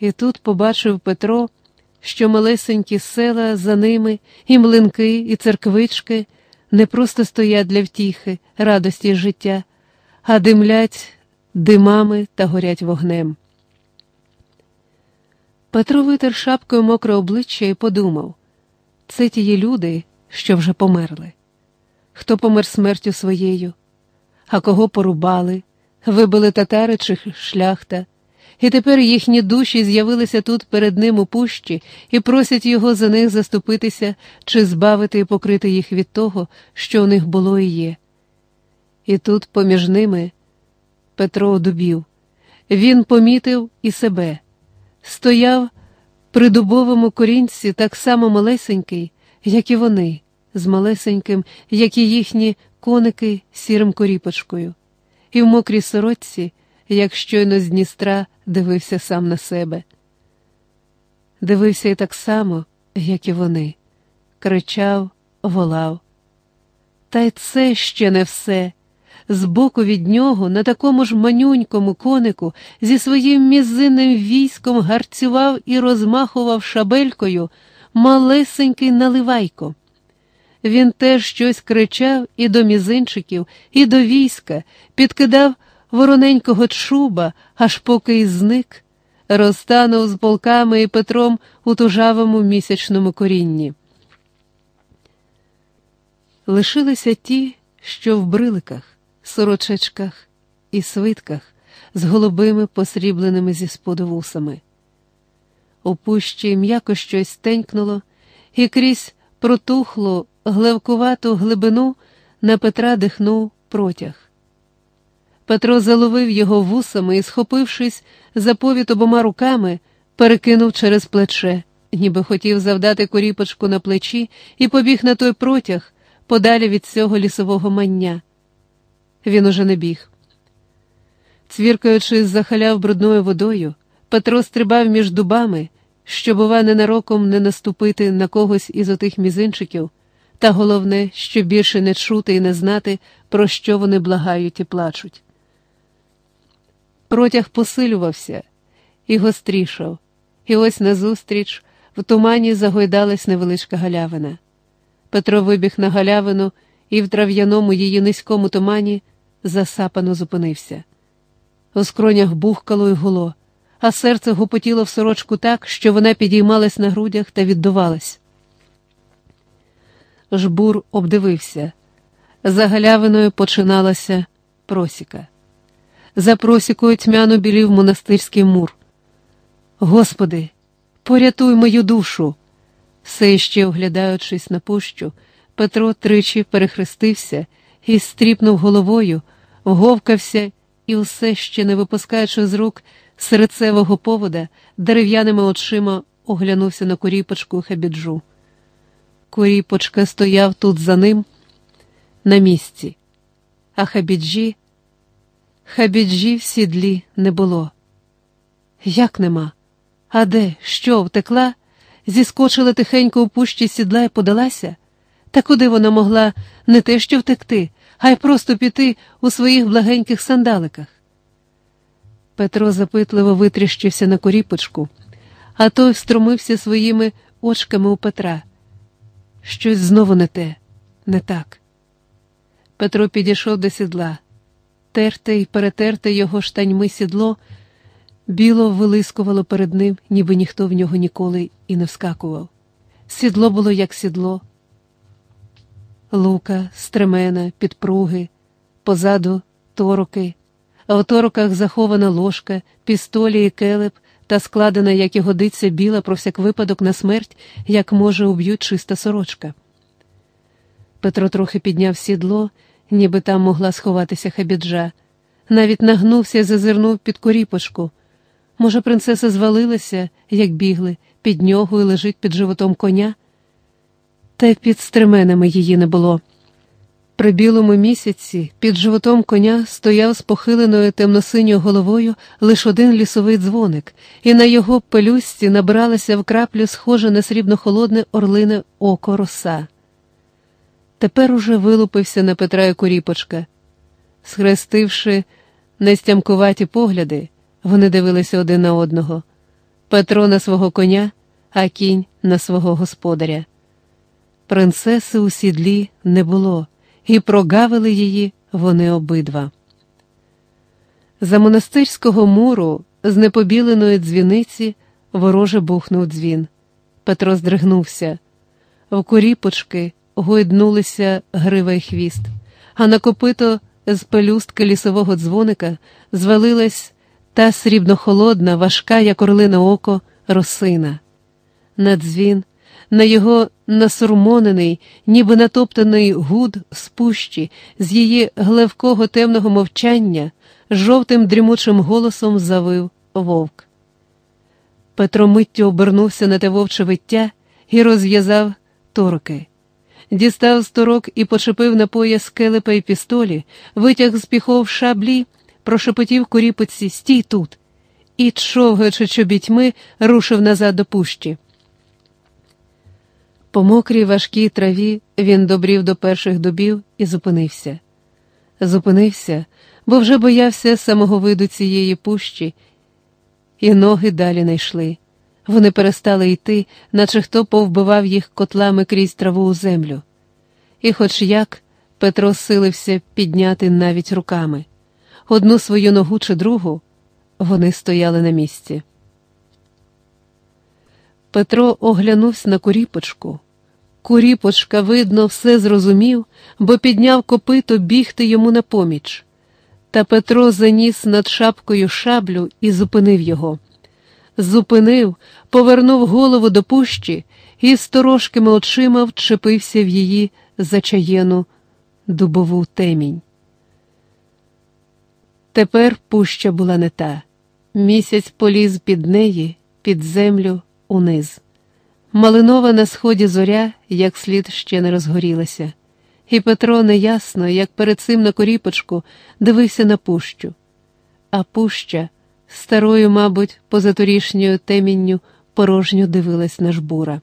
І тут побачив Петро, що малесенькі села за ними, і млинки, і церквички не просто стоять для втіхи, радості життя, а димлять димами та горять вогнем. Петро витер шапкою мокре обличчя і подумав це тії люди, що вже померли. Хто помер смертю своєю, а кого порубали, вибили татари чи шляхта, і тепер їхні душі з'явилися тут перед ним у пущі і просять його за них заступитися чи збавити і покрити їх від того, що у них було і є. І тут, поміж ними, Петро одубів. Він помітив і себе, стояв при дубовому корінці так само малесенький, як і вони, з малесеньким, як і їхні коники сірим коріпочкою, і в мокрій сорочці, як щойно з Дністра дивився сам на себе. Дивився і так само, як і вони, кричав, волав. Та й це ще не все. Збоку від нього, на такому ж манюнькому конику, зі своїм мізинним військом гарцював і розмахував шабелькою малесенький наливайко. Він теж щось кричав і до мізинчиків, і до війська, підкидав вороненького чуба, аж поки й зник, розтанув з полками і Петром у тужавому місячному корінні. Лишилися ті, що в бриликах сорочечках і свитках з голубими посрібленими зі споду вусами. У пущі м'яко щось тенькнуло, і крізь протухлу, глевкувату глибину на Петра дихнув протяг. Петро заловив його вусами і, схопившись за повід обома руками, перекинув через плече, ніби хотів завдати коріпочку на плечі і побіг на той протяг, подалі від цього лісового мання. Він уже не біг. Цвіркаючи з халяв брудною водою, Петро стрибав між дубами, що, бува, ненароком не наступити на когось із отих мізинчиків, та головне, що більше не чути і не знати, про що вони благають і плачуть. Протяг посилювався і гострішав, і ось назустріч в тумані загойдалась невеличка галявина. Петро вибіг на галявину і в трав'яному її низькому тумані засапано зупинився. У скронях бухкало й гуло, а серце гупотіло в сорочку так, що вона підіймалась на грудях та віддувалась. Жбур обдивився. За галявиною починалася просіка. За просікою тьмяно білів монастирський мур. Господи, порятуй мою душу. Все ще оглядаючись на пущу, Петро тричі перехрестився і стріпнув головою, говкався і, усе ще не випускаючи з рук сирцевого повода, дерев'яними очима оглянувся на куріпочку хабіджу. Куріпочка стояв тут за ним на місці, а хабіджі, хабіджі в сідлі не було. Як нема? А де, що, втекла? Зіскочила тихенько у пущі сідла і подалася? Та куди вона могла не те що втекти, а й просто піти у своїх благеньких сандаликах? Петро запитливо витріщився на коріпочку, а той встромився своїми очками у Петра. Щось знову не те, не так. Петро підійшов до сідла, терте й перетерте його штаньми сідло, біло вилискувало перед ним, ніби ніхто в нього ніколи і не вскакував. Сідло було як сідло лука, стремена, підпруги, позаду тороки, а у тороках захована ложка, пістолі і келеп та складена, як і годиться, біла про всяк випадок на смерть, як може уб'ють чиста сорочка. Петро трохи підняв сідло, ніби там могла сховатися хабіджа, навіть нагнувся і зазирнув під коріпочку. Може, принцеса звалилася, як бігли, під нього і лежить під животом коня та й під стременами її не було. При білому місяці під животом коня стояв з похиленою темно-синьою головою лише один лісовий дзвоник, і на його пелюсті набиралася в краплю схоже на срібно-холодне орлине око роса. Тепер уже вилупився на Петра і Куріпочка. Схрестивши нестямкуваті погляди, вони дивилися один на одного. Петро на свого коня, а кінь на свого господаря. Принцеси у сідлі не було, і прогавили її вони обидва. За монастирського муру, з непобіленої дзвіниці, вороже бухнув дзвін. Петро здригнувся. В куріпочки гойднулися грива й хвіст, а на копито з пелюстки лісового дзвоника звалилась та срібнохолодна, важка, як орлине око, росина. На дзвін, на його насурмонений, ніби натоптаний гуд з пущі, з її глевкого темного мовчання, жовтим дрімучим голосом завив вовк. Петро миттю обернувся на те вовче виття і розв'язав торки. Дістав сторок і почепив на пояс келепа й пістолі, витяг з піхов шаблі, прошепотів куріпиці Стій тут. І, човгаючи чобітьми, рушив назад до пущі. По мокрій важкій траві він добрів до перших дубів і зупинився. Зупинився, бо вже боявся самого виду цієї пущі, і ноги далі не йшли. Вони перестали йти, наче хто повбивав їх котлами крізь траву у землю. І, хоч як, Петро силився підняти навіть руками одну свою ногу чи другу, вони стояли на місці. Петро оглянувся на куріпочку. Куріпочка, видно, все зрозумів, бо підняв копито бігти йому на поміч. Та Петро заніс над шапкою шаблю і зупинив його. Зупинив, повернув голову до пущі і сторожкими очима вчепився в її зачаєну дубову темінь. Тепер пуща була не та. Місяць поліз під неї, під землю, униз. Малинова на сході зоря, як слід ще не розгорілася, і Петро неясно, як перед цим на коріпочку, дивився на пущу. А пуща старою, мабуть, позаторішньою темінню порожньо дивилась на жбура.